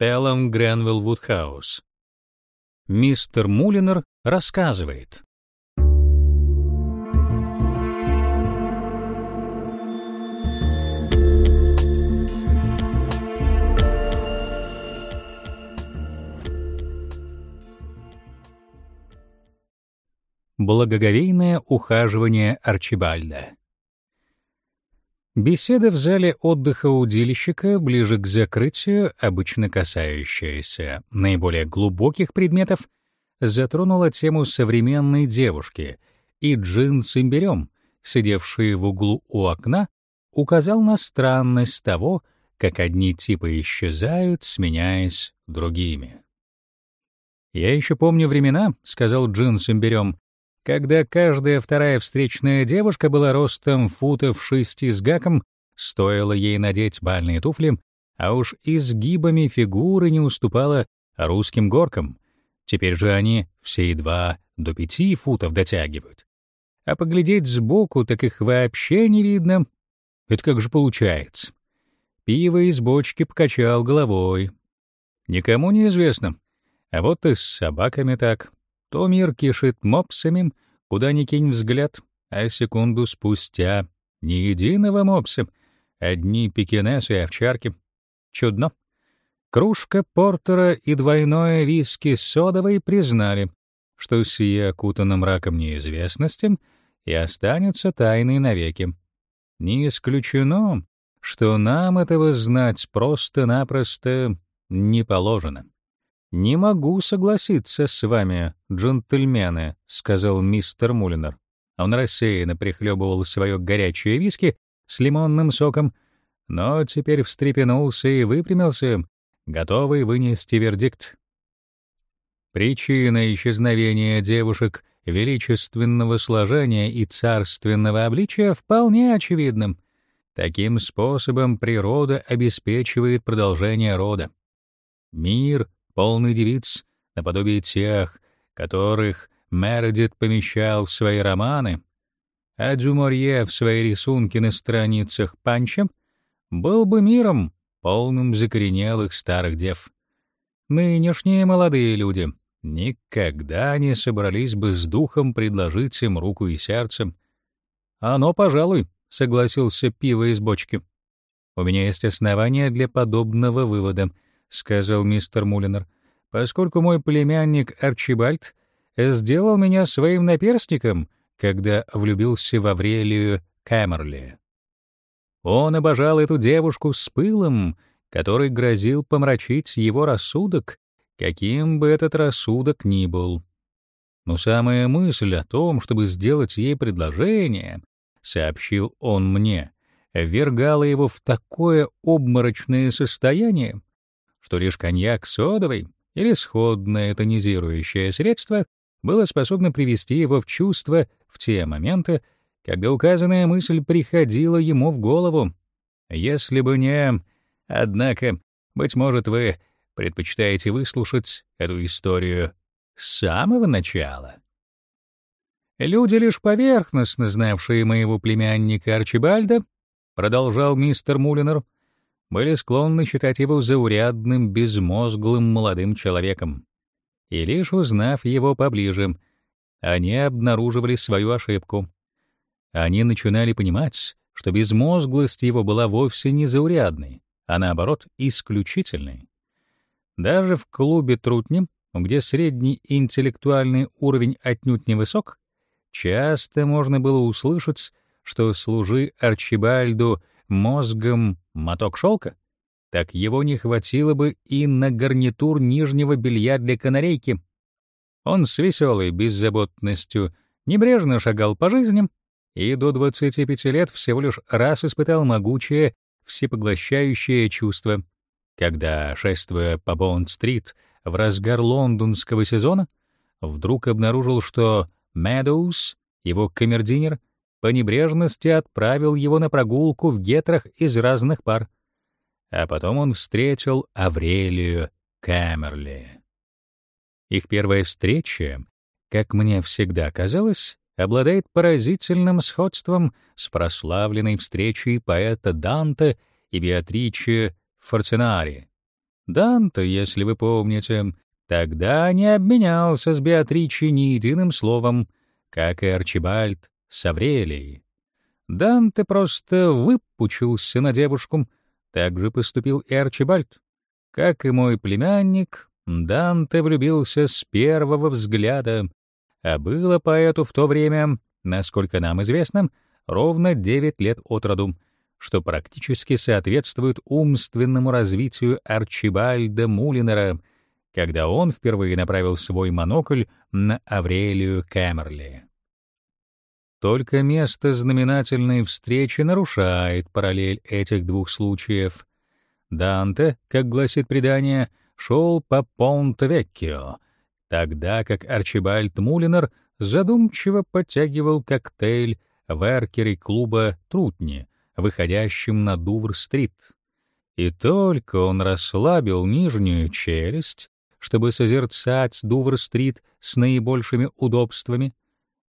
Пелом Гренвилл Вудхаус. Мистер Мулинер рассказывает. Благоговейное ухаживание Арчибальда. Беседа в зале отдыха удильщика ближе к закрытию, обычно касающаяся наиболее глубоких предметов, затронула тему современной девушки, и Джин с имбирем, сидевший в углу у окна, указал на странность того, как одни типы исчезают, сменяясь другими. «Я еще помню времена», — сказал Джин с имбирем, когда каждая вторая встречная девушка была ростом футов шести с гаком, стоило ей надеть бальные туфли, а уж изгибами фигуры не уступала русским горкам. Теперь же они все едва до пяти футов дотягивают. А поглядеть сбоку, так их вообще не видно. Это как же получается? Пиво из бочки покачал головой. Никому не известно. А вот и с собаками так. То мир кишит мопсами, куда ни кинь взгляд, а секунду спустя ни единого мопса, одни пекинесы и овчарки. Чудно. Кружка портера и двойное виски содовой признали, что сие окутано мраком неизвестности и останется тайной навеки. Не исключено, что нам этого знать просто-напросто не положено. «Не могу согласиться с вами, джентльмены», — сказал мистер Мулинер. Он рассеянно прихлебывал свое горячее виски с лимонным соком, но теперь встрепенулся и выпрямился, готовый вынести вердикт. Причина исчезновения девушек величественного сложения и царственного обличия вполне очевидна. Таким способом природа обеспечивает продолжение рода. Мир полный девиц, наподобие тех, которых Мередит помещал в свои романы, а Дюморье в свои рисунки на страницах Панча, был бы миром, полным закоренелых старых дев. Нынешние молодые люди никогда не собрались бы с духом предложить им руку и сердце. «Оно, пожалуй», — согласился пиво из бочки. «У меня есть основания для подобного вывода», — сказал мистер Мулинер, «поскольку мой племянник Арчибальд сделал меня своим наперстником, когда влюбился в Аврелию Кэмерли. Он обожал эту девушку с пылом, который грозил помрачить его рассудок, каким бы этот рассудок ни был. Но самая мысль о том, чтобы сделать ей предложение, сообщил он мне, ввергала его в такое обморочное состояние, что лишь коньяк содовый или сходное тонизирующее средство было способно привести его в чувство в те моменты, когда указанная мысль приходила ему в голову. Если бы не... Однако, быть может, вы предпочитаете выслушать эту историю с самого начала. Люди, лишь поверхностно знавшие моего племянника Арчибальда, продолжал мистер Мулинер, — были склонны считать его заурядным, безмозглым молодым человеком. И лишь узнав его поближе, они обнаруживали свою ошибку. Они начинали понимать, что безмозглость его была вовсе не заурядной, а наоборот, исключительной. Даже в клубе Трутни, где средний интеллектуальный уровень отнюдь не высок, часто можно было услышать, что служи Арчибальду мозгом моток шелка, так его не хватило бы и на гарнитур нижнего белья для канарейки. Он с веселой беззаботностью небрежно шагал по жизни и до 25 лет всего лишь раз испытал могучее, всепоглощающее чувство, когда, шествуя по Бонд-стрит в разгар лондонского сезона, вдруг обнаружил, что Медоуз, его камердинер, по небрежности отправил его на прогулку в гетрах из разных пар. А потом он встретил Аврелию Кэмерли. Их первая встреча, как мне всегда казалось, обладает поразительным сходством с прославленной встречей поэта Данте и Беатриче Фортинари. Данте, если вы помните, тогда не обменялся с Беатричей ни единым словом, как и Арчибальд с Аврелией. Данте просто выпучился на девушку, так же поступил и Арчибальд. Как и мой племянник, Данте влюбился с первого взгляда, а было поэту в то время, насколько нам известно, ровно 9 лет от роду, что практически соответствует умственному развитию Арчибальда Мулинера, когда он впервые направил свой монокль на Аврелию Кэмерли. Только место знаменательной встречи нарушает параллель этих двух случаев. Данте, как гласит предание, шел по Понте-Веккио, тогда как Арчибальд Мулинер задумчиво подтягивал коктейль в эркере клуба Трутни, выходящем на Дувр-стрит. И только он расслабил нижнюю челюсть, чтобы созерцать Дувр-стрит с наибольшими удобствами,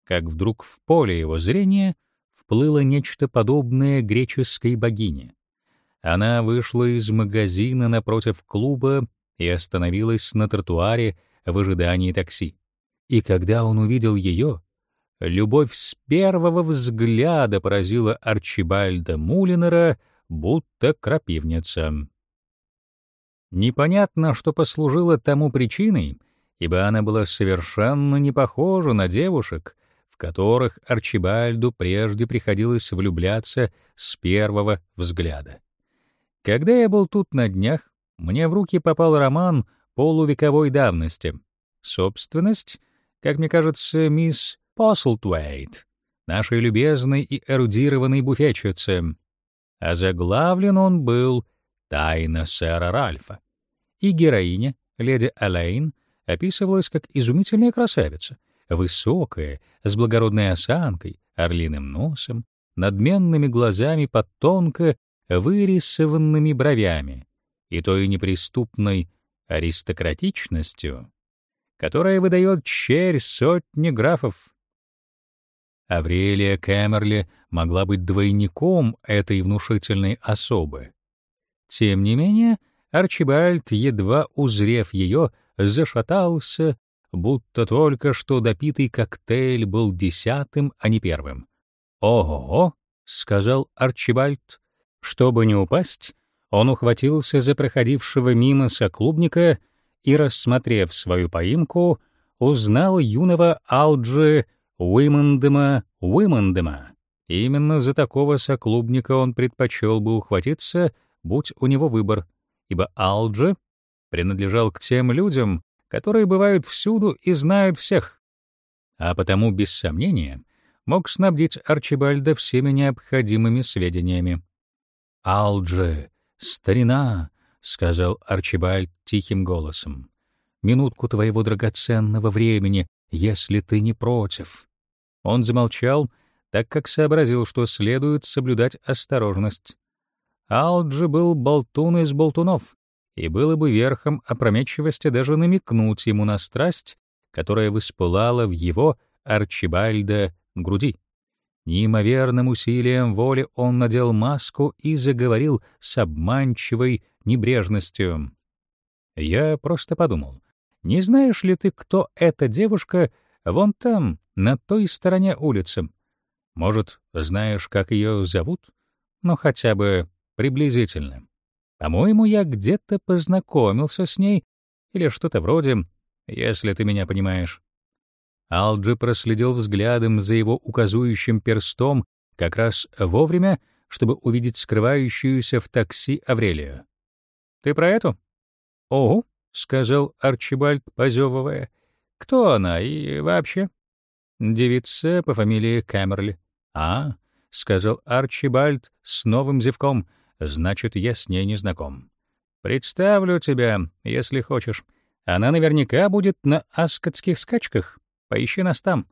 как вдруг в поле его зрения вплыло нечто подобное греческой богине. Она вышла из магазина напротив клуба и остановилась на тротуаре в ожидании такси. И когда он увидел ее, любовь с первого взгляда поразила Арчибальда Мулинера, будто крапивница. Непонятно, что послужило тому причиной, ибо она была совершенно не похожа на девушек, в которых Арчибальду прежде приходилось влюбляться с первого взгляда. Когда я был тут на днях, мне в руки попал роман полувековой давности. Собственность, как мне кажется, мисс Постлтуэйт, нашей любезной и эрудированной буфетчицы. А заглавлен он был «Тайна сэра Ральфа». И героиня, леди Элейн, описывалась как изумительная красавица, высокая, с благородной осанкой, орлиным носом, надменными глазами под тонко вырисованными бровями и той неприступной аристократичностью, которая выдает черь сотни графов. Аврелия Кэмерли могла быть двойником этой внушительной особы. Тем не менее, Арчибальд, едва узрев ее, зашатался, будто только что допитый коктейль был десятым, а не первым. «Ого!» — сказал Арчибальд. Чтобы не упасть, он ухватился за проходившего мимо соклубника и, рассмотрев свою поимку, узнал юного Алджи Уимандема Уимандема. Именно за такого соклубника он предпочел бы ухватиться, будь у него выбор, ибо Алджи принадлежал к тем людям, которые бывают всюду и знают всех, а потому, без сомнения, мог снабдить Арчибальда всеми необходимыми сведениями. «Алджи, старина!» — сказал Арчибальд тихим голосом. «Минутку твоего драгоценного времени, если ты не против». Он замолчал, так как сообразил, что следует соблюдать осторожность. Алджи был болтун из болтунов, и было бы верхом опрометчивости даже намекнуть ему на страсть, которая воспылала в его Арчибальда груди. Неимоверным усилием воли он надел маску и заговорил с обманчивой небрежностью. Я просто подумал, не знаешь ли ты, кто эта девушка вон там, на той стороне улицы? Может, знаешь, как ее зовут? Ну, хотя бы приблизительно. По-моему, я где-то познакомился с ней или что-то вроде, если ты меня понимаешь. Алджи проследил взглядом за его указующим перстом как раз вовремя, чтобы увидеть скрывающуюся в такси Аврелию. «Ты про эту?» «Ого», — сказал Арчибальд, позевывая. «Кто она и вообще?» «Девица по фамилии Кэмерли». «А», — сказал Арчибальд с новым зевком, Значит, я с ней не знаком. Представлю тебя, если хочешь. Она наверняка будет на аскотских скачках. Поищи нас там.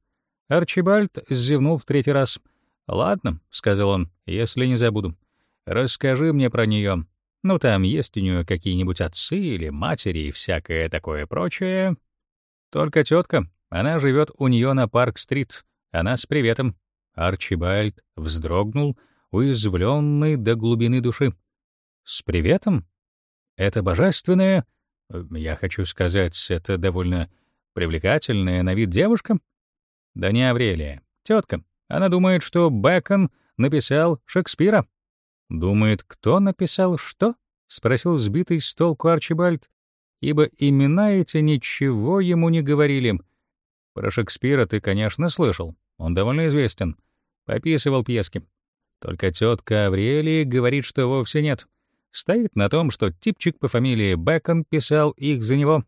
Арчибальд зевнул в третий раз. Ладно, сказал он, если не забуду. Расскажи мне про нее. Ну там есть у нее какие-нибудь отцы или матери и всякое такое прочее. Только тетка, она живет у нее на Парк-стрит. Она с приветом. Арчибальд вздрогнул, уязвленный до глубины души. «С приветом?» Это божественное, э, я хочу сказать, это довольно привлекательная на вид девушка? Да не Аврелия, тетка. Она думает, что Бэкон написал Шекспира. Думает, кто написал что? спросил сбитый с толку Арчибальд, ибо имена эти ничего ему не говорили. Про Шекспира ты, конечно, слышал. Он довольно известен. Пописывал пьески. Только тетка Аврелии говорит, что вовсе нет. Стоит на том, что типчик по фамилии Бэкон писал их за него.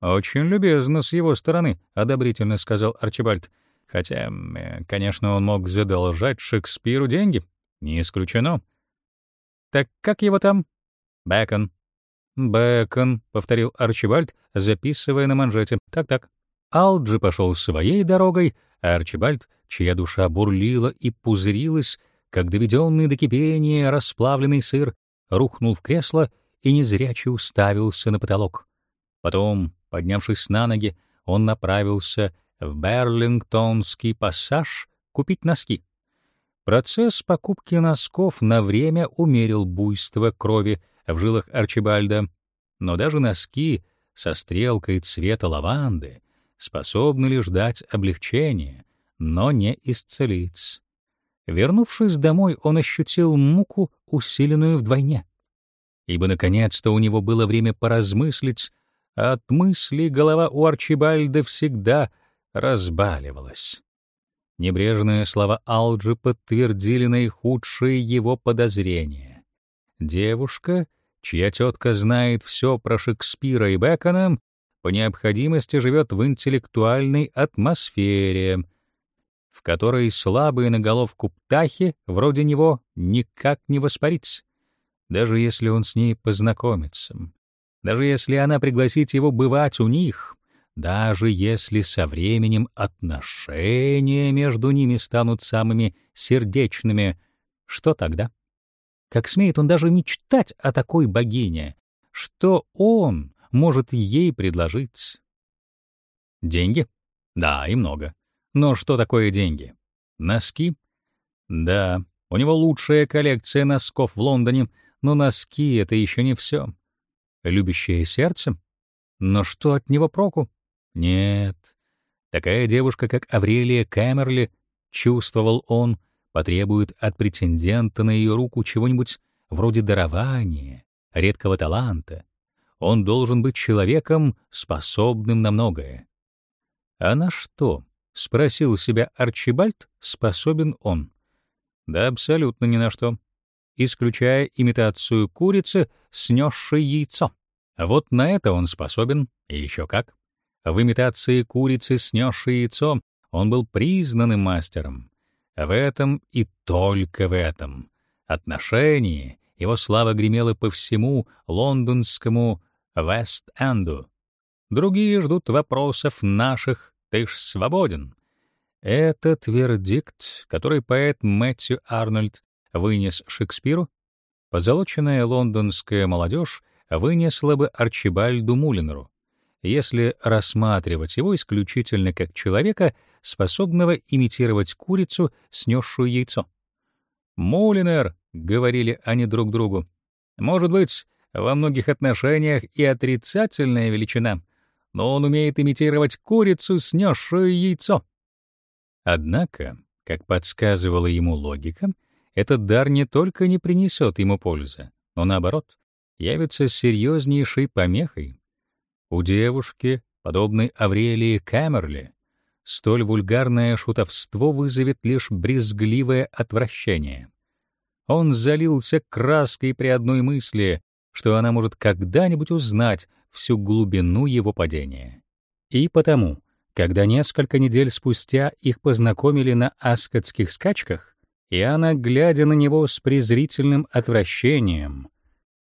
Очень любезно с его стороны, одобрительно сказал Арчибальд. Хотя, э, конечно, он мог задолжать Шекспиру деньги. Не исключено. Так как его там? Бэкон. Бэкон, повторил Арчибальд, записывая на манжете. Так-так. Алджи пошел своей дорогой, а Арчибальд, чья душа бурлила и пузырилась, как доведенный до кипения расплавленный сыр, рухнул в кресло и незряче уставился на потолок. Потом, поднявшись на ноги, он направился в Берлингтонский пассаж купить носки. Процесс покупки носков на время умерил буйство крови в жилах Арчибальда, но даже носки со стрелкой цвета лаванды способны лишь дать облегчение, но не исцелить. Вернувшись домой, он ощутил муку, усиленную вдвойне. Ибо наконец-то у него было время поразмыслить, а от мысли голова у Арчибальда всегда разбаливалась. Небрежные слова Алджи подтвердили наихудшие его подозрения. Девушка, чья тетка знает все про Шекспира и Бекона, по необходимости живет в интеллектуальной атмосфере, в которой слабые на головку птахи, вроде него, никак не воспарить, даже если он с ней познакомится, даже если она пригласит его бывать у них, даже если со временем отношения между ними станут самыми сердечными, что тогда? Как смеет он даже мечтать о такой богине? Что он может ей предложить? Деньги? Да, и много. Но что такое деньги? Носки? Да, у него лучшая коллекция носков в Лондоне, но носки — это еще не все. Любящее сердце? Но что от него проку? Нет. Такая девушка, как Аврелия Кэмерли, чувствовал он, потребует от претендента на ее руку чего-нибудь вроде дарования, редкого таланта. Он должен быть человеком, способным на многое. А на что, спросил себя Арчибальд, способен он? Да абсолютно ни на что, исключая имитацию курицы, снесшей яйцо. Вот на это он способен, и еще как. В имитации курицы, снесшей яйцо, он был признанным мастером. В этом и только в этом отношении его слава гремела по всему лондонскому Вест-Энду. Другие ждут вопросов наших «ты ж свободен». Этот вердикт, который поэт Мэтью Арнольд вынес Шекспиру, позолоченная лондонская молодежь вынесла бы Арчибальду Мулинеру если рассматривать его исключительно как человека, способного имитировать курицу, снесшую яйцо. «Мулинер», — говорили они друг другу, — «может быть, во многих отношениях и отрицательная величина, но он умеет имитировать курицу, снесшую яйцо». Однако, как подсказывала ему логика, этот дар не только не принесет ему пользы, но наоборот, явится серьезнейшей помехой, у девушки, подобной Аврелии Кэмерли, столь вульгарное шутовство вызовет лишь брезгливое отвращение. Он залился краской при одной мысли, что она может когда-нибудь узнать всю глубину его падения. И потому, когда несколько недель спустя их познакомили на аскотских скачках, и она, глядя на него с презрительным отвращением,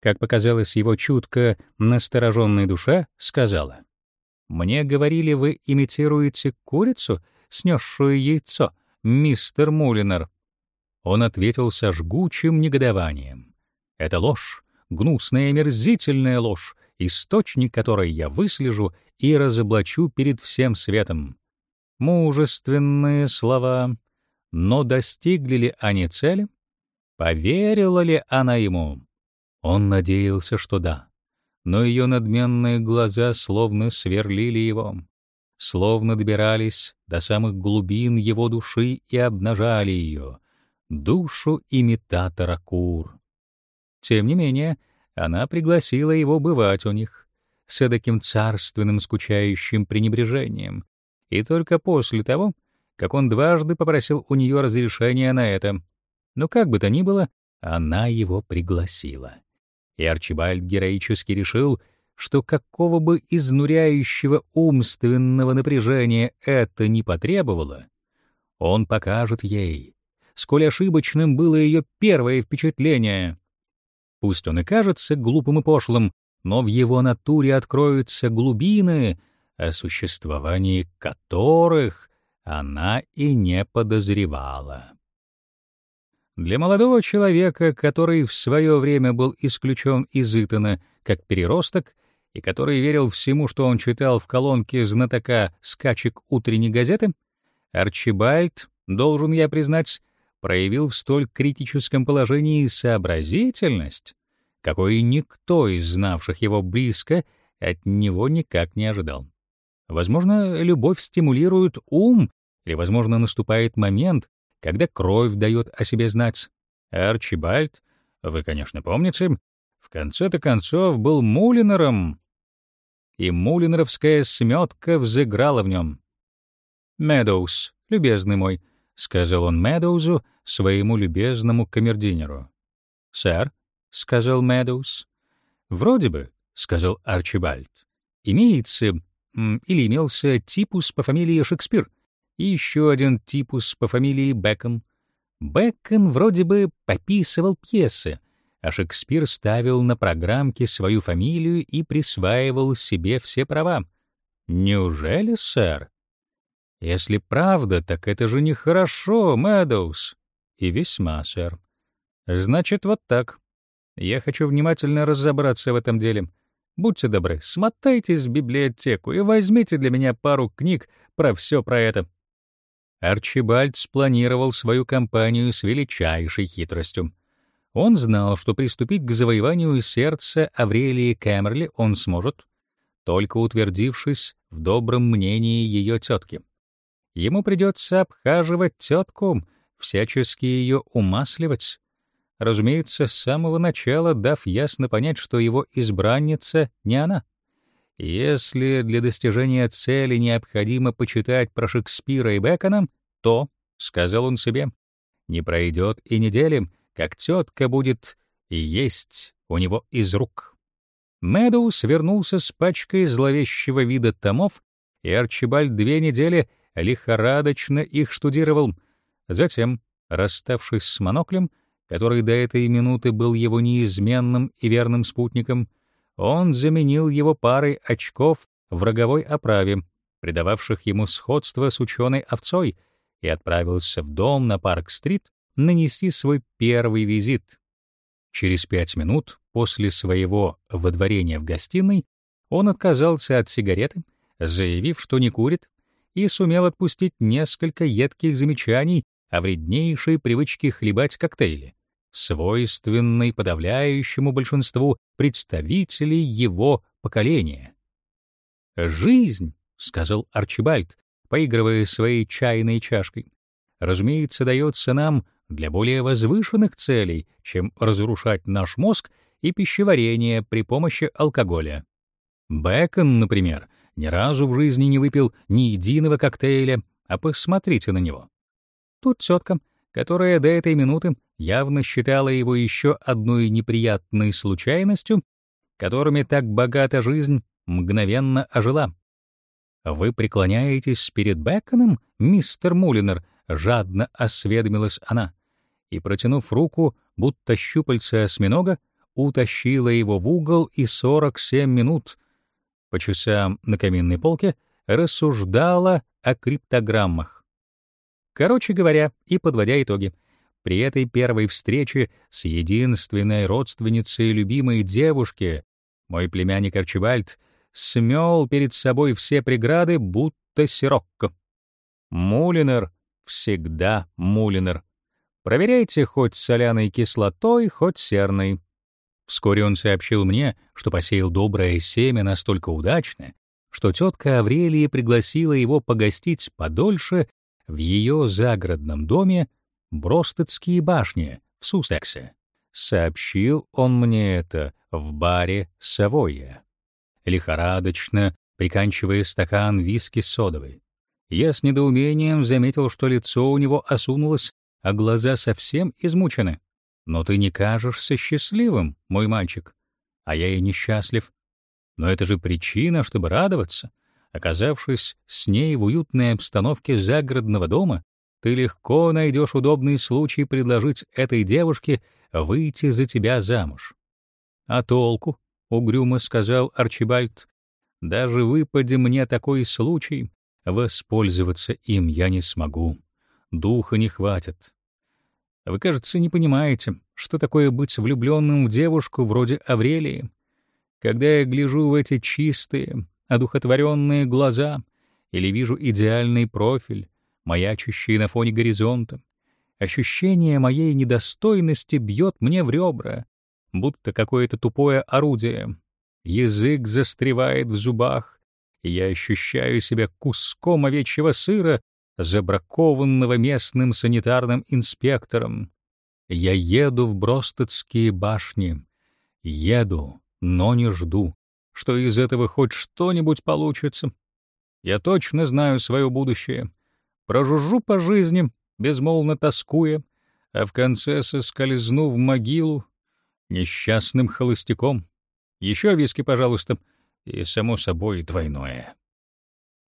как показалось его чутко настороженной душе, сказала: "Мне говорили, вы имитируете курицу, снесшую яйцо, мистер Мулинер". Он ответил со жгучим негодованием: "Это ложь, гнусная и мерзительная ложь, источник которой я выслежу и разоблачу перед всем светом". Мужественные слова, но достигли ли они цели? Поверила ли она ему? Он надеялся, что да. но ее надменные глаза словно сверлили его, словно добирались до самых глубин его души и обнажали ее, душу имитатора кур. Тем не менее, она пригласила его бывать у них с таким царственным скучающим пренебрежением, и только после того, как он дважды попросил у нее разрешения на это. Но как бы то ни было, она его пригласила. И Арчибальд героически решил, что какого бы изнуряющего умственного напряжения это ни потребовало, он покажет ей, сколь ошибочным было ее первое впечатление. Пусть он и кажется глупым и пошлым, но в его натуре откроются глубины, о существовании которых она и не подозревала. Для молодого человека, который в свое время был исключен из Итана как переросток и который верил всему, что он читал в колонке знатока скачек утренней газеты, Арчибальд, должен я признать, проявил в столь критическом положении сообразительность, какой никто из знавших его близко от него никак не ожидал. Возможно, любовь стимулирует ум, или, возможно, наступает момент, когда кровь дает о себе знать. Арчибальд, вы, конечно, помните, в конце-то концов был Мулинером, и мулинеровская сметка взыграла в нем. «Медоуз, любезный мой», — сказал он Медоузу, своему любезному камердинеру. «Сэр», — сказал Медоуз. «Вроде бы», — сказал Арчибальд, — «имеется или имелся типус по фамилии Шекспир и еще один типус по фамилии Бэкон. Бэкон вроде бы пописывал пьесы, а Шекспир ставил на программке свою фамилию и присваивал себе все права. Неужели, сэр? Если правда, так это же нехорошо, Мэдоуз. И весьма, сэр. Значит, вот так. Я хочу внимательно разобраться в этом деле. Будьте добры, смотайтесь в библиотеку и возьмите для меня пару книг про все про это. Арчибальд спланировал свою кампанию с величайшей хитростью. Он знал, что приступить к завоеванию сердца Аврелии Кэмерли он сможет, только утвердившись в добром мнении ее тетки. Ему придется обхаживать тетку, всячески ее умасливать, разумеется, с самого начала дав ясно понять, что его избранница не она. Если для достижения цели необходимо почитать про Шекспира и Бекона, то, — сказал он себе, — не пройдет и недели, как тетка будет есть у него из рук. Мэдоуз вернулся с пачкой зловещего вида томов, и Арчибальд две недели лихорадочно их штудировал. Затем, расставшись с моноклем, который до этой минуты был его неизменным и верным спутником, он заменил его парой очков в роговой оправе, придававших ему сходство с ученой овцой, и отправился в дом на Парк-стрит нанести свой первый визит. Через пять минут после своего водворения в гостиной он отказался от сигареты, заявив, что не курит, и сумел отпустить несколько едких замечаний о вреднейшей привычке хлебать коктейли свойственной подавляющему большинству представителей его поколения. «Жизнь», — сказал Арчибальд, поигрывая своей чайной чашкой, разумеется, дается нам для более возвышенных целей, чем разрушать наш мозг и пищеварение при помощи алкоголя. Бэкон, например, ни разу в жизни не выпил ни единого коктейля, а посмотрите на него. Тут тетка, которая до этой минуты явно считала его еще одной неприятной случайностью, которыми так богата жизнь, мгновенно ожила. «Вы преклоняетесь перед Беконом, мистер Мулинер?» — жадно осведомилась она. И, протянув руку, будто щупальце осьминога, утащила его в угол и сорок семь минут, по часам на каминной полке, рассуждала о криптограммах. Короче говоря, и подводя итоги, при этой первой встрече с единственной родственницей любимой девушки мой племянник Арчибальд смел перед собой все преграды, будто сирокко. Мулинер всегда мулинер. Проверяйте хоть соляной кислотой, хоть серной. Вскоре он сообщил мне, что посеял доброе семя настолько удачно, что тетка Аврелия пригласила его погостить подольше в ее загородном доме Бростедские башни в Суссексе. Сообщил он мне это в баре Савойя, лихорадочно приканчивая стакан виски содовой. Я с недоумением заметил, что лицо у него осунулось, а глаза совсем измучены. Но ты не кажешься счастливым, мой мальчик, а я и несчастлив. Но это же причина, чтобы радоваться. Оказавшись с ней в уютной обстановке загородного дома, ты легко найдешь удобный случай предложить этой девушке выйти за тебя замуж. А толку, угрюмо сказал Арчибальд, даже выпади мне такой случай, воспользоваться им я не смогу. Духа не хватит. Вы, кажется, не понимаете, что такое быть влюбленным в девушку вроде Аврелии. Когда я гляжу в эти чистые, одухотворенные глаза или вижу идеальный профиль, маячущий на фоне горизонта, ощущение моей недостойности бьет мне в ребра, будто какое-то тупое орудие. Язык застревает в зубах, и я ощущаю себя куском овечьего сыра, забракованного местным санитарным инспектором. Я еду в Бростедские башни. Еду, но не жду, что из этого хоть что-нибудь получится. Я точно знаю свое будущее. Прожужжу по жизни, безмолвно тоскуя, а в конце соскользну в могилу несчастным холостяком. Еще виски, пожалуйста, и, само собой, двойное.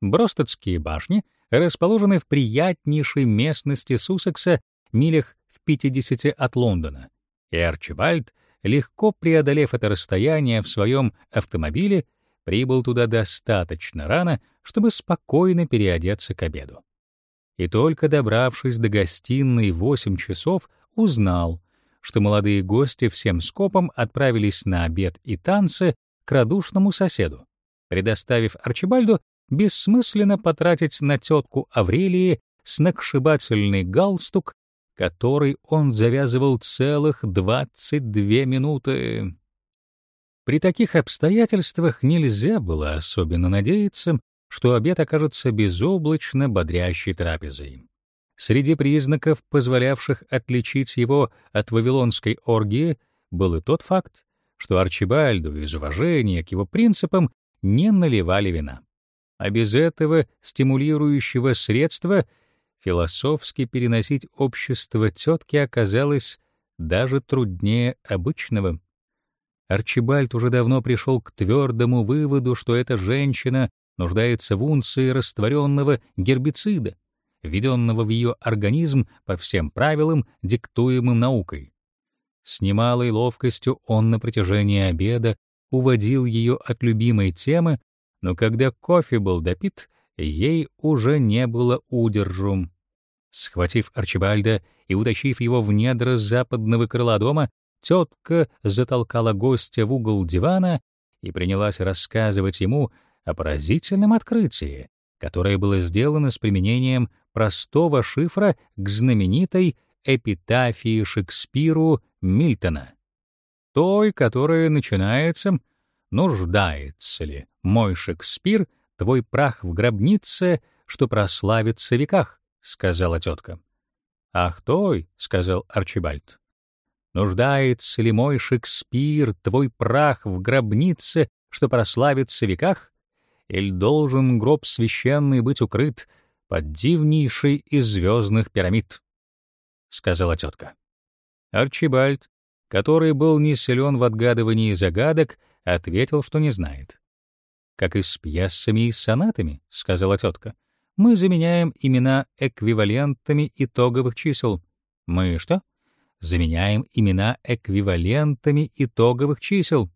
Бростедские башни — расположены в приятнейшей местности Суссекса, милях в 50 от Лондона. И Арчибальд, легко преодолев это расстояние в своем автомобиле, прибыл туда достаточно рано, чтобы спокойно переодеться к обеду. И только добравшись до гостиной в 8 часов, узнал, что молодые гости всем скопом отправились на обед и танцы к радушному соседу, предоставив Арчибальду бессмысленно потратить на тетку Аврелии сногсшибательный галстук, который он завязывал целых 22 минуты. При таких обстоятельствах нельзя было особенно надеяться, что обед окажется безоблачно бодрящей трапезой. Среди признаков, позволявших отличить его от вавилонской оргии, был и тот факт, что Арчибальду из уважения к его принципам не наливали вина а без этого стимулирующего средства философски переносить общество тетки оказалось даже труднее обычного. Арчибальд уже давно пришел к твердому выводу, что эта женщина нуждается в унции растворенного гербицида, введенного в ее организм по всем правилам, диктуемым наукой. С немалой ловкостью он на протяжении обеда уводил ее от любимой темы, но когда кофе был допит, ей уже не было удержу. Схватив Арчибальда и утащив его в недра западного крыла дома, тетка затолкала гостя в угол дивана и принялась рассказывать ему о поразительном открытии, которое было сделано с применением простого шифра к знаменитой эпитафии Шекспиру Мильтона, той, которая начинается нуждается ли мой Шекспир, твой прах в гробнице, что прославится веках, сказала тетка. Ах, той, сказал Арчибальд. Нуждается ли мой Шекспир, твой прах в гробнице, что прославится веках, или должен гроб священный быть укрыт под дивнейшей из звездных пирамид? сказала тетка. Арчибальд, который был не силен в отгадывании загадок, ответил, что не знает. «Как и с пьесами и сонатами», — сказала тетка. «Мы заменяем имена эквивалентами итоговых чисел». «Мы что?» «Заменяем имена эквивалентами итоговых чисел».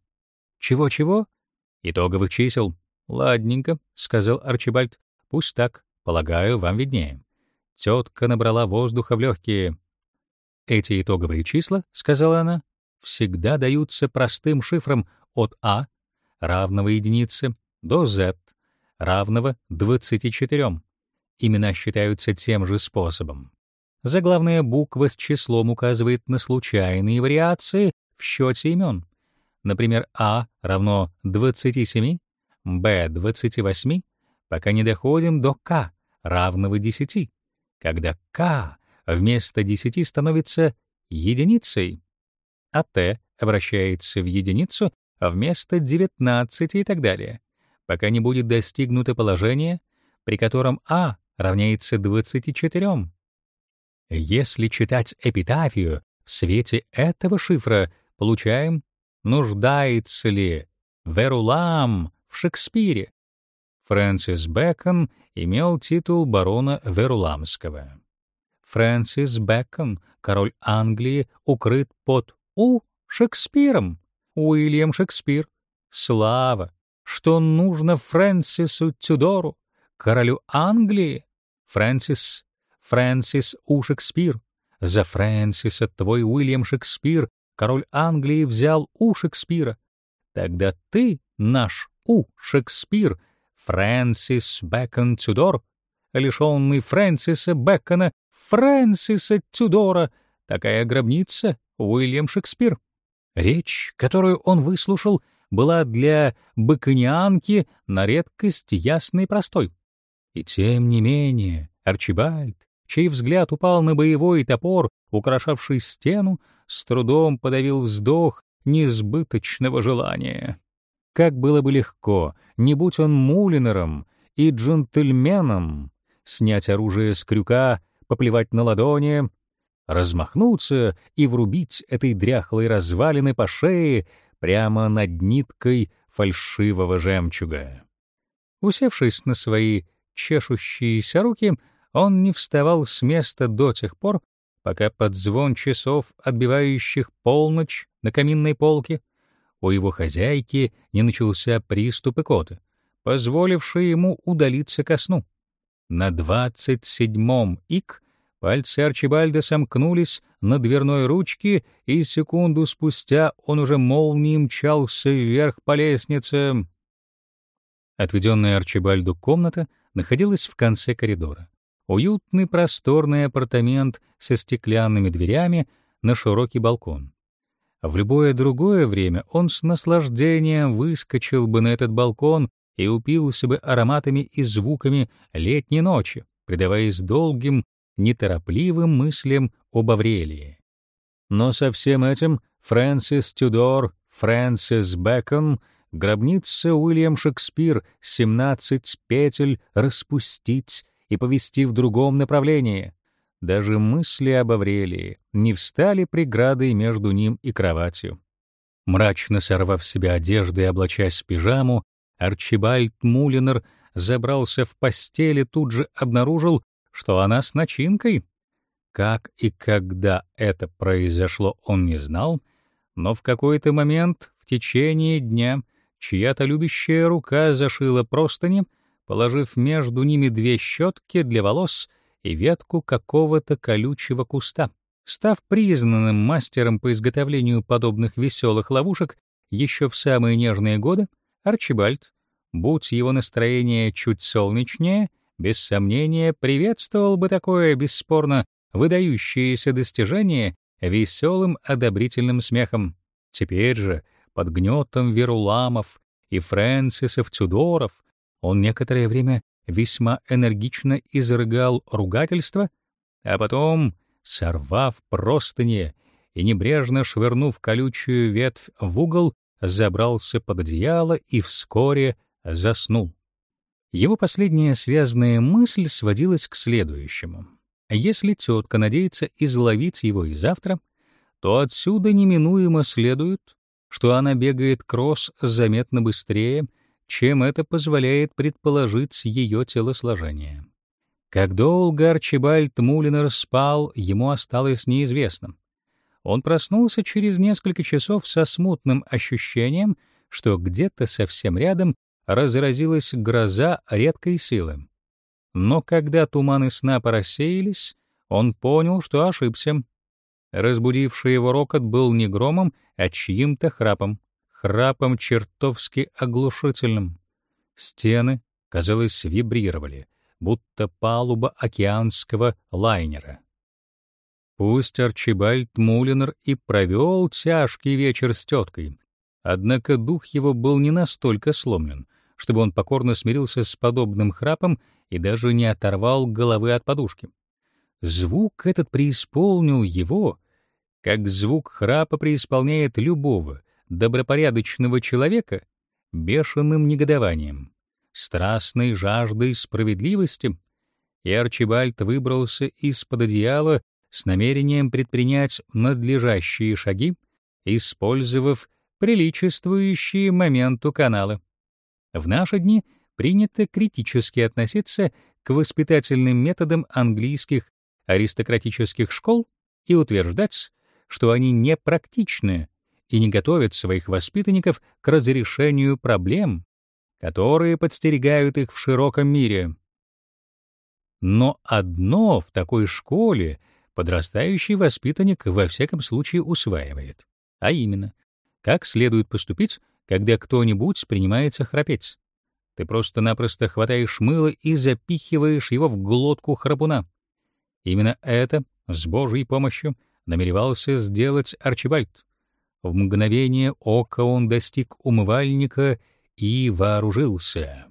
«Чего-чего?» «Итоговых чисел». «Ладненько», — сказал Арчибальд. «Пусть так. Полагаю, вам виднее». Тетка набрала воздуха в легкие. «Эти итоговые числа», — сказала она, — «всегда даются простым шифром от А, равного единице, до Z, равного 24. Имена считаются тем же способом. Заглавная буква с числом указывает на случайные вариации в счете имен. например, А равно 27, Б — 28, пока не доходим до К, равного 10, когда К вместо 10 становится единицей, а Т обращается в единицу вместо 19 и так далее, пока не будет достигнуто положение, при котором А равняется 24. Если читать эпитафию в свете этого шифра, получаем «Нуждается ли Верулам в Шекспире?» Фрэнсис Бэкон имел титул барона Веруламского. Фрэнсис Бэкон, король Англии, укрыт под «У» Шекспиром. Уильям Шекспир. Слава! Что нужно Фрэнсису Тюдору, королю Англии? Фрэнсис, Фрэнсис У. Шекспир. За Фрэнсиса твой Уильям Шекспир, король Англии, взял у Шекспира. Тогда ты, наш У. Шекспир, Фрэнсис Бэкон Тюдор, лишенный Фрэнсиса Бэкона, Фрэнсиса Тюдора, такая гробница Уильям Шекспир. Речь, которую он выслушал, была для баконианки на редкость ясной и простой. И тем не менее Арчибальд, чей взгляд упал на боевой топор, украшавший стену, с трудом подавил вздох несбыточного желания. Как было бы легко, не будь он мулинером и джентльменом, снять оружие с крюка, поплевать на ладони, размахнуться и врубить этой дряхлой развалины по шее прямо над ниткой фальшивого жемчуга. Усевшись на свои чешущиеся руки, он не вставал с места до тех пор, пока под звон часов, отбивающих полночь на каминной полке, у его хозяйки не начался приступ икоты, позволивший ему удалиться ко сну. На двадцать седьмом ик пальцы Арчибальда сомкнулись на дверной ручке, и секунду спустя он уже молнией мчался вверх по лестнице. Отведенная Арчибальду комната находилась в конце коридора. Уютный просторный апартамент со стеклянными дверями на широкий балкон. В любое другое время он с наслаждением выскочил бы на этот балкон и упился бы ароматами и звуками летней ночи, предаваясь долгим, неторопливым мыслям об Аврелии. Но со всем этим Фрэнсис Тюдор, Фрэнсис Бэкон — гробница Уильям Шекспир, 17 петель распустить и повести в другом направлении. Даже мысли об Аврелии не встали преградой между ним и кроватью. Мрачно сорвав с себя одежды и облачаясь в пижаму, Арчибальд Мулинер забрался в постель и тут же обнаружил, что она с начинкой. Как и когда это произошло, он не знал, но в какой-то момент в течение дня — чья-то любящая рука зашила простыни, положив между ними две щетки для волос и ветку какого-то колючего куста. Став признанным мастером по изготовлению подобных веселых ловушек еще в самые нежные годы, Арчибальд, будь его настроение чуть солнечнее, без сомнения приветствовал бы такое, бесспорно, выдающееся достижение веселым одобрительным смехом. Теперь же — под гнетом Веруламов и Фрэнсисов Тюдоров он некоторое время весьма энергично изрыгал ругательства, а потом, сорвав простыни и небрежно швырнув колючую ветвь в угол, забрался под одеяло и вскоре заснул. Его последняя связанная мысль сводилась к следующему. Если тетка надеется изловить его и завтра, то отсюда неминуемо следует, что она бегает кросс заметно быстрее, чем это позволяет предположить ее телосложение. Как долго Арчибальд Мулинер спал, ему осталось неизвестным. Он проснулся через несколько часов со смутным ощущением, что где-то совсем рядом разразилась гроза редкой силы. Но когда туманы сна порассеялись, он понял, что ошибся. Разбудивший его рокот был не громом, а чьим-то храпом, храпом чертовски оглушительным. Стены, казалось, вибрировали, будто палуба океанского лайнера. Пусть Арчибальд Мулинер и провел тяжкий вечер с теткой, Однако дух его был не настолько сломлен, чтобы он покорно смирился с подобным храпом и даже не оторвал головы от подушки. Звук этот преисполнил его, как звук храпа преисполняет любого добропорядочного человека бешеным негодованием, страстной жаждой справедливости, и Арчибальд выбрался из-под одеяла с намерением предпринять надлежащие шаги, использовав приличествующие моменту каналы. В наши дни принято критически относиться к воспитательным методам английских аристократических школ и утверждать, что они непрактичны и не готовят своих воспитанников к разрешению проблем, которые подстерегают их в широком мире. Но одно в такой школе подрастающий воспитанник во всяком случае усваивает, а именно, как следует поступить, когда кто-нибудь принимается храпеть. Ты просто-напросто хватаешь мыло и запихиваешь его в глотку храпуна. Именно это, с Божьей помощью, намеревался сделать Арчибальд. В мгновение ока он достиг умывальника и вооружился.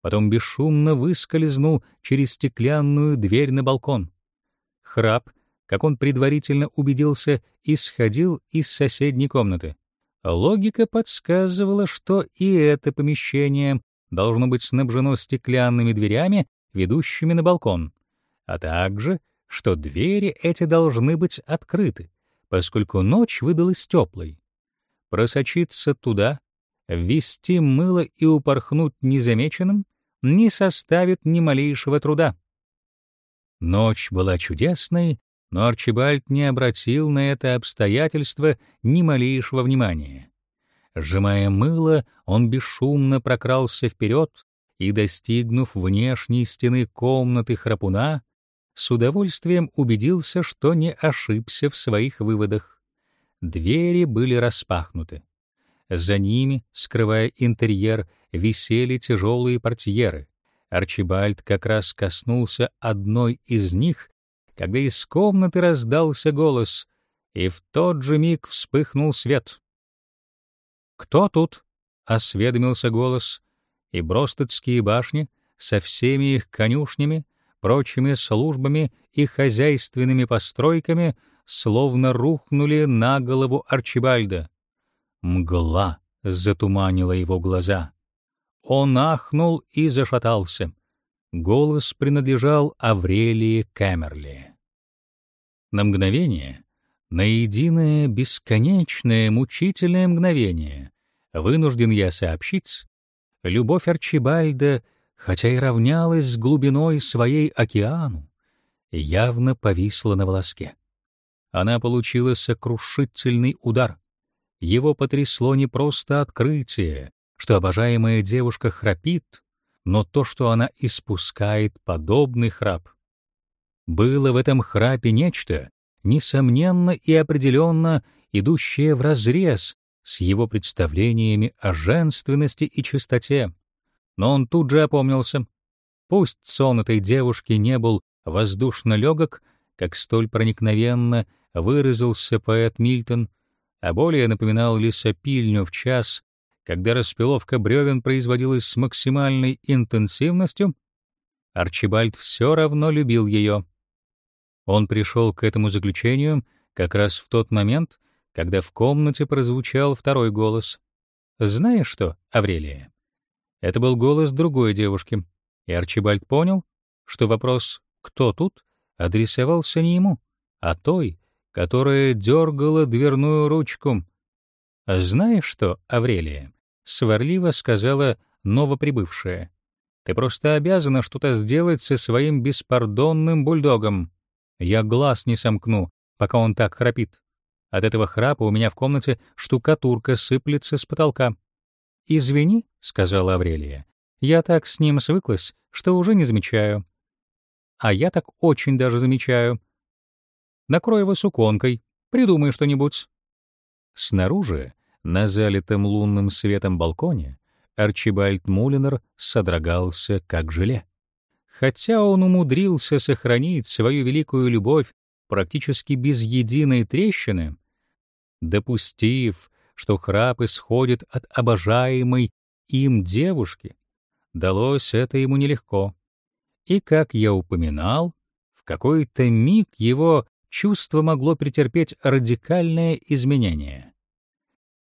Потом бесшумно выскользнул через стеклянную дверь на балкон. Храп, как он предварительно убедился, исходил из соседней комнаты. Логика подсказывала, что и это помещение должно быть снабжено стеклянными дверями, ведущими на балкон, а также, что двери эти должны быть открыты, поскольку ночь выдалась теплой. Просочиться туда, ввести мыло и упорхнуть незамеченным не составит ни малейшего труда. Ночь была чудесной, но Арчибальд не обратил на это обстоятельство ни малейшего внимания. Сжимая мыло, он бесшумно прокрался вперед и, достигнув внешней стены комнаты храпуна, с удовольствием убедился, что не ошибся в своих выводах. Двери были распахнуты. За ними, скрывая интерьер, висели тяжелые портьеры. Арчибальд как раз коснулся одной из них, когда из комнаты раздался голос, и в тот же миг вспыхнул свет. «Кто тут?» — осведомился голос, и Бростедские башни со всеми их конюшнями, прочими службами и хозяйственными постройками словно рухнули на голову Арчибальда. Мгла затуманила его глаза. Он ахнул и зашатался. Голос принадлежал Аврелии Кэмерли. На мгновение, на единое бесконечное мучительное мгновение, вынужден я сообщить, любовь Арчибальда, хотя и равнялась с глубиной своей океану, явно повисла на волоске. Она получила сокрушительный удар. Его потрясло не просто открытие, что обожаемая девушка храпит, но то, что она испускает подобный храп. Было в этом храпе нечто, несомненно и определенно идущее вразрез с его представлениями о женственности и чистоте. Но он тут же опомнился. Пусть сон этой девушки не был воздушно легок, как столь проникновенно выразился поэт Мильтон, а более напоминал лесопильню в час, когда распиловка бревен производилась с максимальной интенсивностью, Арчибальд все равно любил ее. Он пришел к этому заключению как раз в тот момент, когда в комнате прозвучал второй голос. «Знаешь что, Аврелия?» Это был голос другой девушки, и Арчибальд понял, что вопрос «Кто тут?» адресовался не ему, а той, которая дергала дверную ручку. «Знаешь что, Аврелия?» — сварливо сказала новоприбывшая. «Ты просто обязана что-то сделать со своим беспардонным бульдогом. Я глаз не сомкну, пока он так храпит. От этого храпа у меня в комнате штукатурка сыплется с потолка. «Извини», — сказала Аврелия, — «я так с ним свыклась, что уже не замечаю». «А я так очень даже замечаю. Накрой его суконкой, придумай что-нибудь». Снаружи, на залитом лунным светом балконе, Арчибальд Мулинер содрогался как желе. Хотя он умудрился сохранить свою великую любовь практически без единой трещины, допустив, что храп исходит от обожаемой им девушки, далось это ему нелегко. И, как я упоминал, в какой-то миг его чувство могло претерпеть радикальное изменение.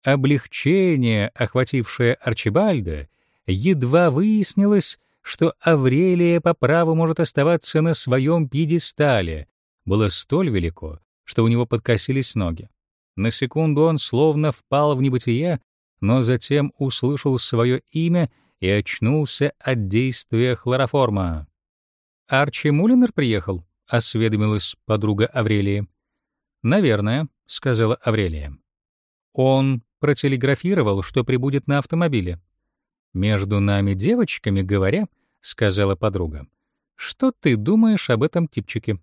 Облегчение, охватившее Арчибальда, едва выяснилось, что Аврелия по праву может оставаться на своем пьедестале, было столь велико, что у него подкосились ноги. На секунду он словно впал в небытие, но затем услышал свое имя и очнулся от действия хлороформа. «Арчи Мулинер приехал?» — осведомилась подруга Аврелии. «Наверное», — сказала Аврелия. «Он протелеграфировал, что прибудет на автомобиле». «Между нами девочками говоря», — сказала подруга, — «что ты думаешь об этом типчике?»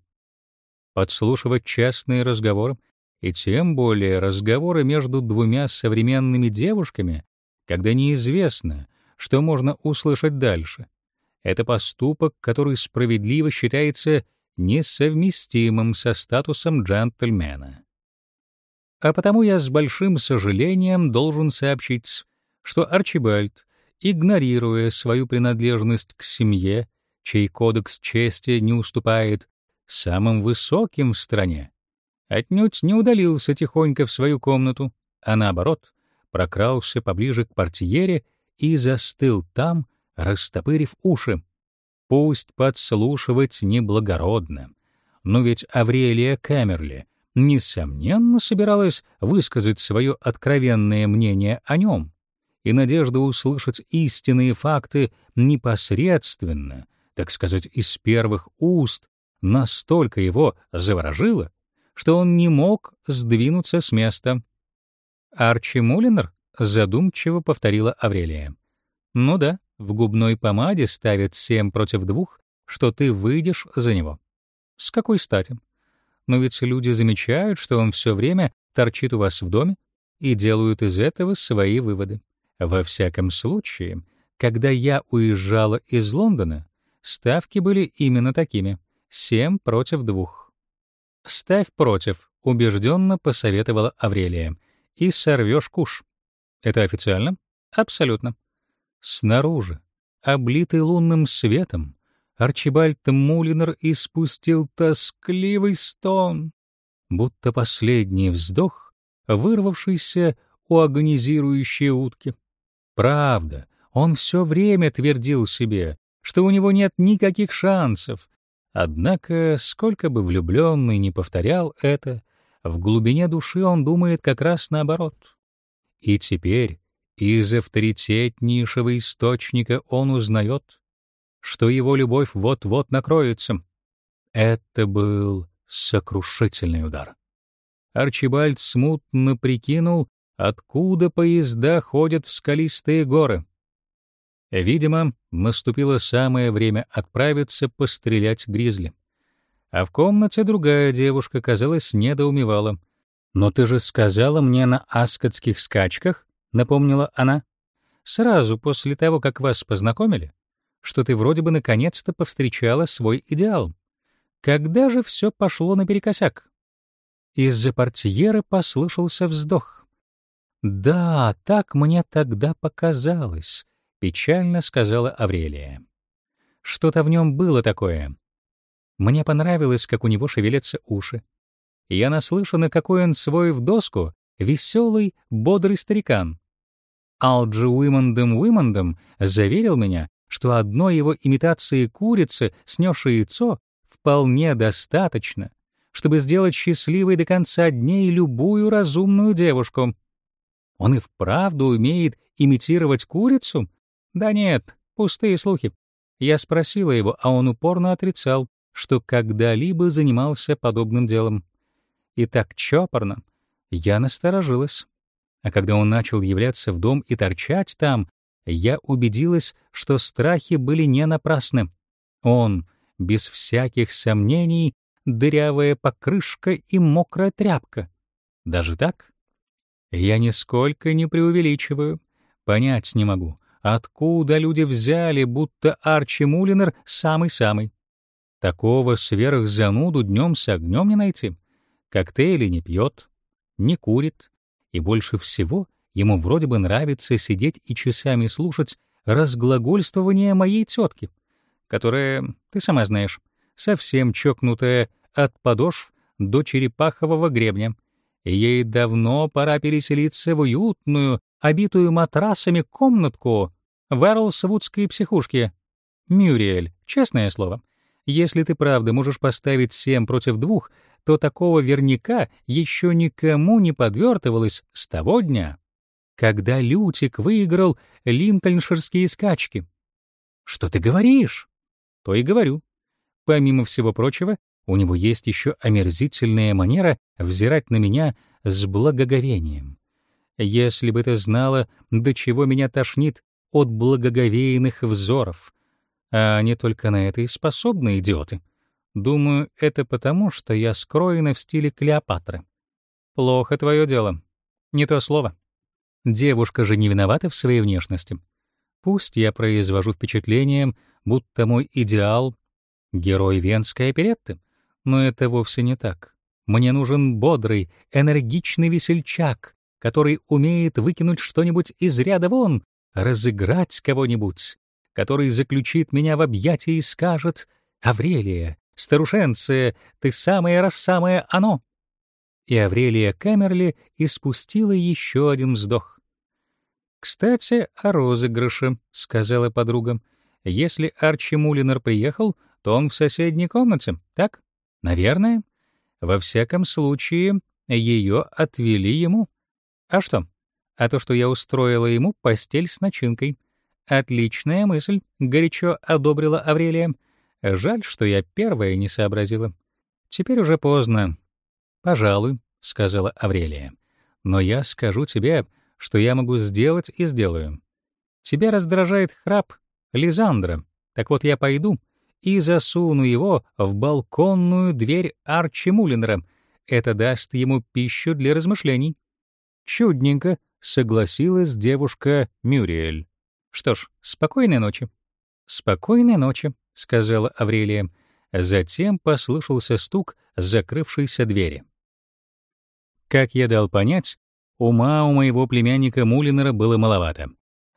Подслушивать частные разговоры, и тем более разговоры между двумя современными девушками, когда неизвестно, что можно услышать дальше. Это поступок, который справедливо считается несовместимым со статусом джентльмена. А потому я с большим сожалением должен сообщить, что Арчибальд, игнорируя свою принадлежность к семье, чей кодекс чести не уступает самым высоким в стране, отнюдь не удалился тихонько в свою комнату, а наоборот, прокрался поближе к портьере и застыл там, растопырив уши. Пусть подслушивать неблагородно, но ведь Аврелия Камерли несомненно собиралась высказать свое откровенное мнение о нем, и надежда услышать истинные факты непосредственно, так сказать, из первых уст, настолько его заворожила, что он не мог сдвинуться с места. «Арчи Мулинер?» — задумчиво повторила Аврелия. «Ну да, в губной помаде ставят семь против двух, что ты выйдешь за него. С какой стати? Но ведь люди замечают, что он все время торчит у вас в доме и делают из этого свои выводы. Во всяком случае, когда я уезжала из Лондона, ставки были именно такими — семь против двух. «Ставь против», — убежденно посоветовала Аврелия, — «и сорвешь куш». «Это официально?» «Абсолютно». Снаружи, облитый лунным светом, Арчибальд Мулинер испустил тоскливый стон, будто последний вздох, вырвавшийся у агонизирующей утки. Правда, он все время твердил себе, что у него нет никаких шансов, однако, сколько бы влюбленный не повторял это, в глубине души он думает как раз наоборот. И теперь из авторитетнейшего источника он узнает, что его любовь вот-вот накроется. Это был сокрушительный удар. Арчибальд смутно прикинул, откуда поезда ходят в скалистые горы. Видимо, наступило самое время отправиться пострелять гризли. А в комнате другая девушка, казалось, недоумевала. «Но ты же сказала мне на аскотских скачках», — напомнила она, «сразу после того, как вас познакомили, что ты вроде бы наконец-то повстречала свой идеал. Когда же все пошло наперекосяк?» Из-за портьеры послышался вздох. «Да, так мне тогда показалось», — печально сказала Аврелия. Что-то в нем было такое. Мне понравилось, как у него шевелятся уши. Я наслышана, какой он свой в доску, веселый, бодрый старикан. Алджи Уимандем Уимандем заверил меня, что одной его имитации курицы, снесшей яйцо, вполне достаточно, чтобы сделать счастливой до конца дней любую разумную девушку. Он и вправду умеет имитировать курицу? Да нет, пустые слухи. Я спросила его, а он упорно отрицал, что когда-либо занимался подобным делом. И так чопорно. Я насторожилась. А когда он начал являться в дом и торчать там, я убедилась, что страхи были не напрасны. Он, без всяких сомнений, дырявая покрышка и мокрая тряпка. Даже так? Я нисколько не преувеличиваю. Понять не могу, откуда люди взяли, будто Арчи Мулинер самый-самый. Такого сверхзануду днем с огнем не найти. Коктейли не пьет, не курит и больше всего Ему вроде бы нравится сидеть и часами слушать разглагольствование моей тетки, которая, ты сама знаешь, совсем чокнутая от подошв до черепахового гребня. Ей давно пора переселиться в уютную, обитую матрасами комнатку в Эрлсвудской психушке. Мюриэль, честное слово, если ты правда можешь поставить семь против двух, то такого верняка еще никому не подвертывалось с того дня, когда Лютик выиграл линкольнширские скачки. Что ты говоришь? То и говорю. Помимо всего прочего, у него есть еще омерзительная манера взирать на меня с благоговением. Если бы ты знала, до чего меня тошнит от благоговейных взоров, а они только на это и способны, идиоты. Думаю, это потому, что я скроена в стиле Клеопатры. Плохо твое дело. Не то слово. Девушка же не виновата в своей внешности. Пусть я произвожу впечатление, будто мой идеал — герой венской оперетты, но это вовсе не так. Мне нужен бодрый, энергичный весельчак, который умеет выкинуть что-нибудь из ряда вон, разыграть кого-нибудь, который заключит меня в объятия и скажет «Аврелия, старушенция, ты самое-рассамое оно!» И Аврелия Камерли испустила еще один вздох. «Кстати, о розыгрыше», — сказала подруга. «Если Арчи Мулинер приехал, то он в соседней комнате, так? Наверное. Во всяком случае, ее отвели ему. А что? А то, что я устроила ему постель с начинкой. Отличная мысль, горячо одобрила Аврелия. Жаль, что я первая не сообразила. Теперь уже поздно. Пожалуй, сказала Аврелия. Но я скажу тебе, что я могу сделать и сделаю. Тебя раздражает храп Лизандра. Так вот я пойду и засуну его в балконную дверь Арчи Мулинера. Это даст ему пищу для размышлений. Чудненько, согласилась девушка Мюриэль. Что ж, спокойной ночи. Спокойной ночи, сказала Аврелия. Затем послышался стук закрывшейся двери. Как я дал понять, ума у моего племянника Мулинера было маловато.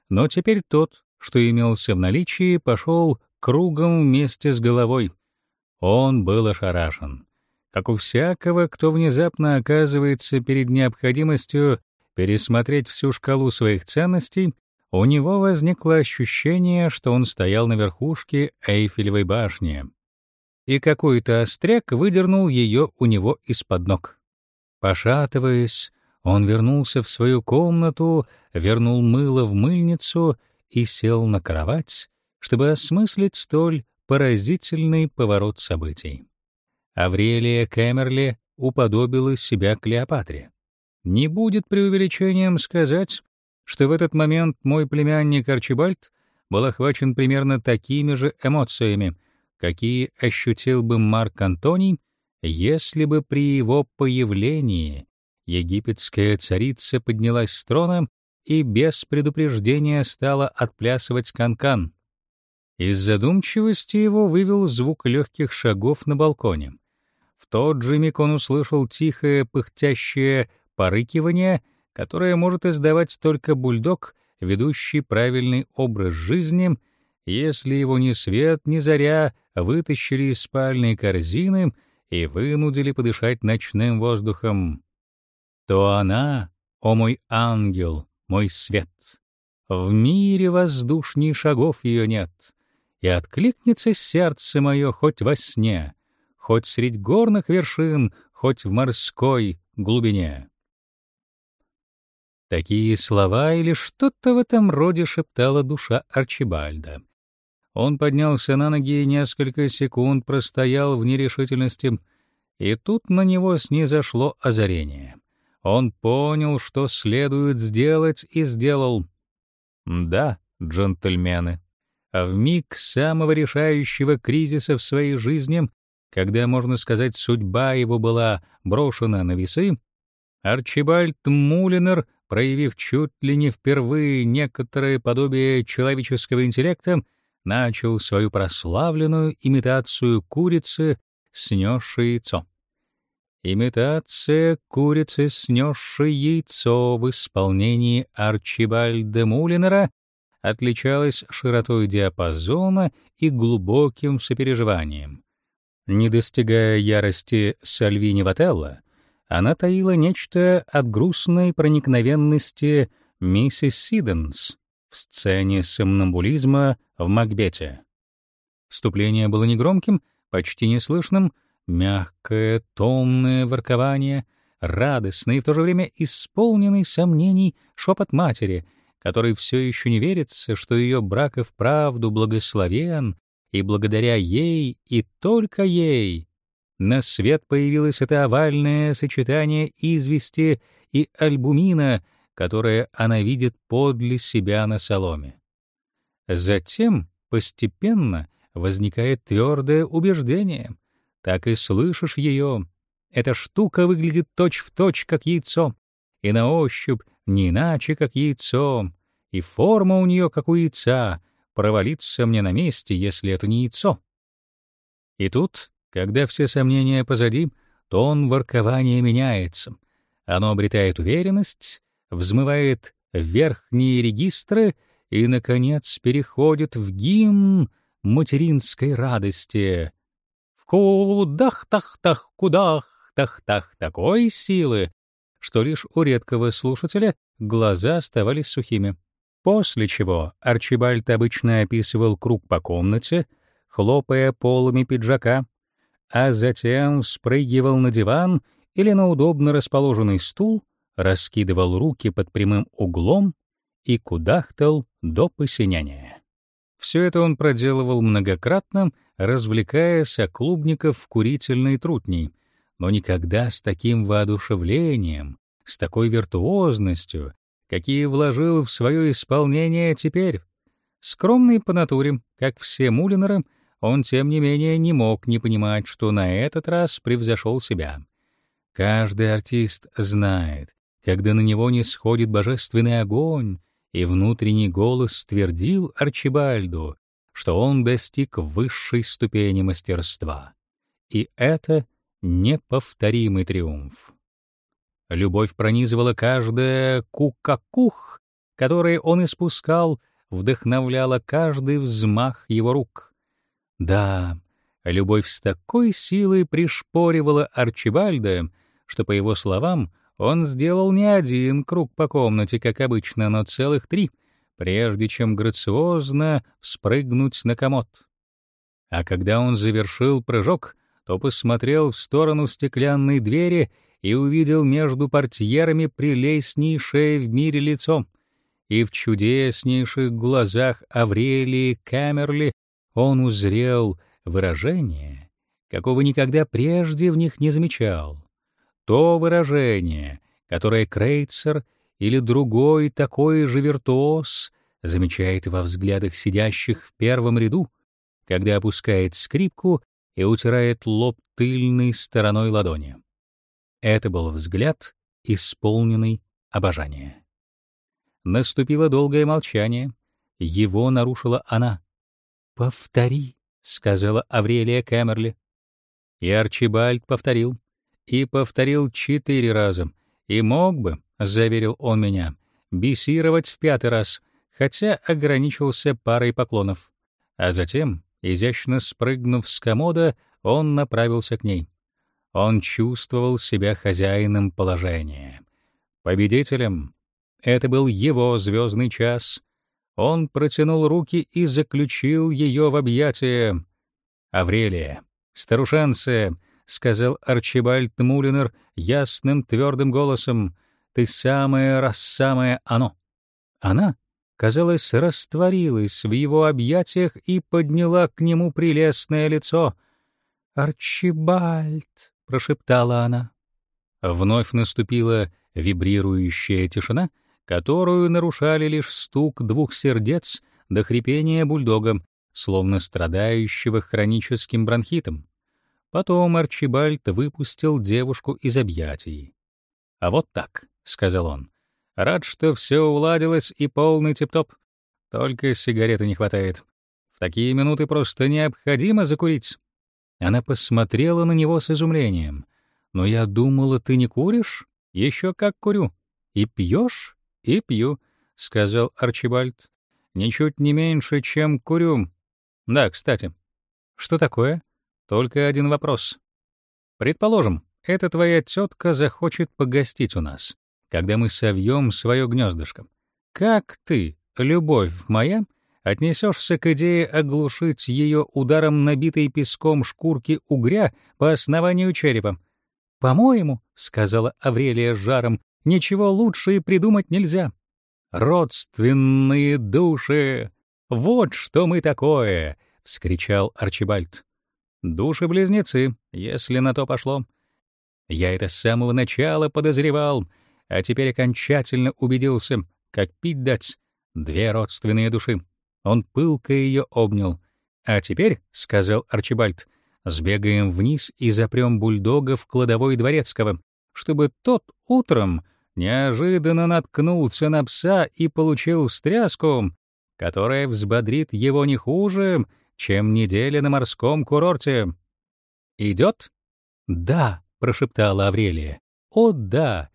Но теперь тот, что имелся в наличии, пошел кругом вместе с головой. Он был ошарашен. Как у всякого, кто внезапно оказывается перед необходимостью пересмотреть всю шкалу своих ценностей, у него возникло ощущение, что он стоял на верхушке Эйфелевой башни, и какой-то остряк выдернул ее у него из-под ног. Пошатываясь, он вернулся в свою комнату, вернул мыло в мыльницу и сел на кровать, чтобы осмыслить столь поразительный поворот событий. Аврелия Кэмерли уподобила себя Клеопатре. Не будет преувеличением сказать, что в этот момент мой племянник Арчибальд был охвачен примерно такими же эмоциями, какие ощутил бы Марк Антоний, если бы при его появлении египетская царица поднялась с трона и без предупреждения стала отплясывать канкан. Из задумчивости его вывел звук легких шагов на балконе. В тот же миг он услышал тихое пыхтящее порыкивание — которое может издавать только бульдог, ведущий правильный образ жизни, если его ни свет, ни заря вытащили из спальной корзины и вынудили подышать ночным воздухом, то она, о мой ангел, мой свет, в мире воздушней шагов ее нет, и откликнется сердце мое хоть во сне, хоть средь горных вершин, хоть в морской глубине. Такие слова или что-то в этом роде шептала душа Арчибальда. Он поднялся на ноги и несколько секунд простоял в нерешительности, и тут на него снизошло озарение. Он понял, что следует сделать, и сделал. Да, джентльмены, а в миг самого решающего кризиса в своей жизни, когда, можно сказать, судьба его была брошена на весы, Арчибальд Мулинер — проявив чуть ли не впервые некоторое подобие человеческого интеллекта, начал свою прославленную имитацию курицы, снесшей яйцо. Имитация курицы, снесшей яйцо в исполнении Арчибальда Мулинера отличалась широтой диапазона и глубоким сопереживанием. Не достигая ярости Сальвини Вателла, она таила нечто от грустной проникновенности миссис Сиденс в сцене сомнамбулизма в Макбете. Вступление было негромким, почти неслышным, мягкое, томное воркование, радостный и в то же время исполненный сомнений шепот матери, который все еще не верится, что ее брак и вправду благословен, и благодаря ей и только ей на свет появилось это овальное сочетание извести и альбумина, которое она видит подле себя на соломе. Затем постепенно возникает твердое убеждение. Так и слышишь ее. Эта штука выглядит точь-в-точь, точь, как яйцо, и на ощупь не иначе, как яйцо, и форма у нее как у яйца, провалиться мне на месте, если это не яйцо. И тут, когда все сомнения позади, тон воркования меняется. Оно обретает уверенность, взмывает верхние регистры и, наконец, переходит в гимн материнской радости. В кудах-тах-тах, кудах-тах-тах такой силы, что лишь у редкого слушателя глаза оставались сухими. После чего Арчибальд обычно описывал круг по комнате, хлопая полами пиджака, а затем спрыгивал на диван или на удобно расположенный стул раскидывал руки под прямым углом и кудахтал до посиняния. Все это он проделывал многократно, развлекая соклубников в курительной трутни, но никогда с таким воодушевлением, с такой виртуозностью, какие вложил в свое исполнение теперь. Скромный по натуре, как все Мулинеры, он, тем не менее, не мог не понимать, что на этот раз превзошел себя. Каждый артист знает, когда на него не сходит божественный огонь, и внутренний голос твердил Арчибальду, что он достиг высшей ступени мастерства. И это неповторимый триумф. Любовь пронизывала каждое кукакух, которое он испускал, вдохновляла каждый взмах его рук. Да, любовь с такой силой пришпоривала Арчибальда, что, по его словам, он сделал не один круг по комнате, как обычно, но целых три, прежде чем грациозно спрыгнуть на комод. А когда он завершил прыжок, то посмотрел в сторону стеклянной двери и увидел между портьерами прелестнейшее в мире лицо. И в чудеснейших глазах Аврелии Камерли он узрел выражение, какого никогда прежде в них не замечал то выражение, которое Крейцер или другой такой же виртуоз замечает во взглядах сидящих в первом ряду, когда опускает скрипку и утирает лоб тыльной стороной ладони. Это был взгляд, исполненный обожания. Наступило долгое молчание. Его нарушила она. «Повтори», — сказала Аврелия Кэмерли. И Арчибальд повторил и повторил четыре раза. И мог бы, заверил он меня, бесировать в пятый раз, хотя ограничился парой поклонов. А затем, изящно спрыгнув с комода, он направился к ней. Он чувствовал себя хозяином положения, победителем. Это был его звездный час. Он протянул руки и заключил ее в объятия. Аврелия, старушенция, сказал Арчибальд Мулинер ясным твердым голосом, ты самое раз самое оно. Она, казалось, растворилась в его объятиях и подняла к нему прелестное лицо. Арчибальд, прошептала она. Вновь наступила вибрирующая тишина, которую нарушали лишь стук двух сердец до хрипения бульдога, словно страдающего хроническим бронхитом. Потом Арчибальд выпустил девушку из объятий. «А вот так», — сказал он. «Рад, что все уладилось и полный тип-топ. Только сигареты не хватает. В такие минуты просто необходимо закурить». Она посмотрела на него с изумлением. Но я думала, ты не куришь? Еще как курю. И пьешь? И пью, сказал Арчибальд. Ничуть не меньше, чем курю. Да, кстати. Что такое? Только один вопрос. Предположим, эта твоя тетка захочет погостить у нас, когда мы совьем свое гнездышко. Как ты, любовь моя, отнесешься к идее оглушить ее ударом набитой песком шкурки угря по основанию черепа? «По-моему», — сказала Аврелия жаром, — «ничего лучше и придумать нельзя». «Родственные души! Вот что мы такое!» — вскричал Арчибальд. «Души-близнецы, если на то пошло. Я это с самого начала подозревал, а теперь окончательно убедился, как пить дать. Две родственные души. Он пылко ее обнял. «А теперь», — сказал Арчибальд, — «сбегаем вниз и запрем бульдога в кладовой дворецкого, чтобы тот утром неожиданно наткнулся на пса и получил встряску, которая взбодрит его не хуже, чем неделя на морском курорте. Идет? Да, прошептала Аврелия. О, да.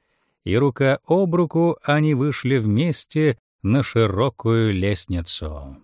И рука об руку они вышли вместе на широкую лестницу.